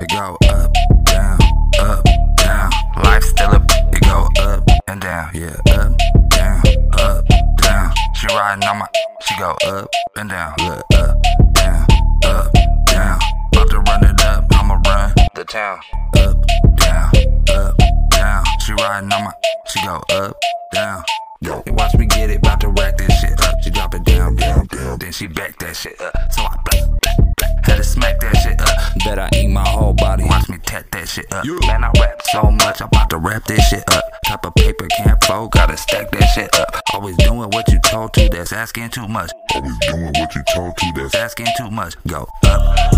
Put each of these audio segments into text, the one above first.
It go up, down, up, down. Life still up. It go up and down, yeah, up, down, up, down. She riding on my. She go up and down, look up, down, up, down. About to run it up. I'ma run the town. Up, down, up, down. She riding on my. She go up, down. Yo, watch me get it, about to rack this shit up. She drop it down, down, down. Then she back that shit up. So I black, smack that shit up. Bet I eat my whole body. Watch me tat that shit up. Man, I rap so much, I'm about to wrap this shit up. Type of paper can't fold, gotta stack that shit up. Always doing what you told to, that's asking too much. Always doing what you told to, that's Asking too much. Go up,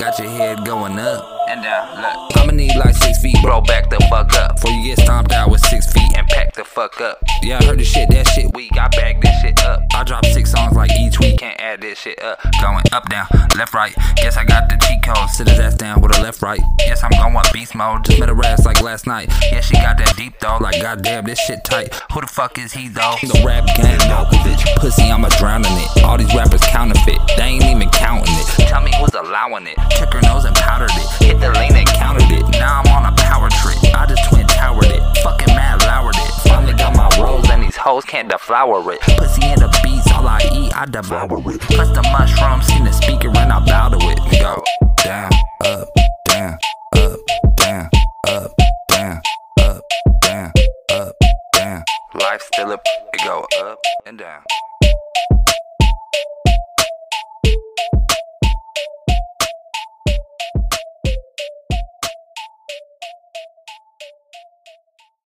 got your head going up and down. Look, I'ma need like six feet, bro. Back the fuck up before you get stomped out with six feet and pack the fuck up. Yeah, I heard the shit, that shit weak. I bag this shit up. I drop six songs like each week, can't add this shit up. Going up, down, left, right. Guess I got the cheat code. Sit his ass down with a left, right. Yes, I'm going beast mode. Just met a ass like last night. Yeah, she got that deep though. Like goddamn, this shit tight. Who the fuck is he though? The rap game, Malkovich. Pussy, I'ma drown in it. All these rappers counterfeit. They ain't even counting it. Tell me who's allowing it. Hoes can't deflower it. Pussy and the beats, all I eat, I devour it. Plus the mushrooms, seen the speaker and I bow to it. Go down, up, down, up, down, up, down, up, down, up, down. Life still up, it go up and down.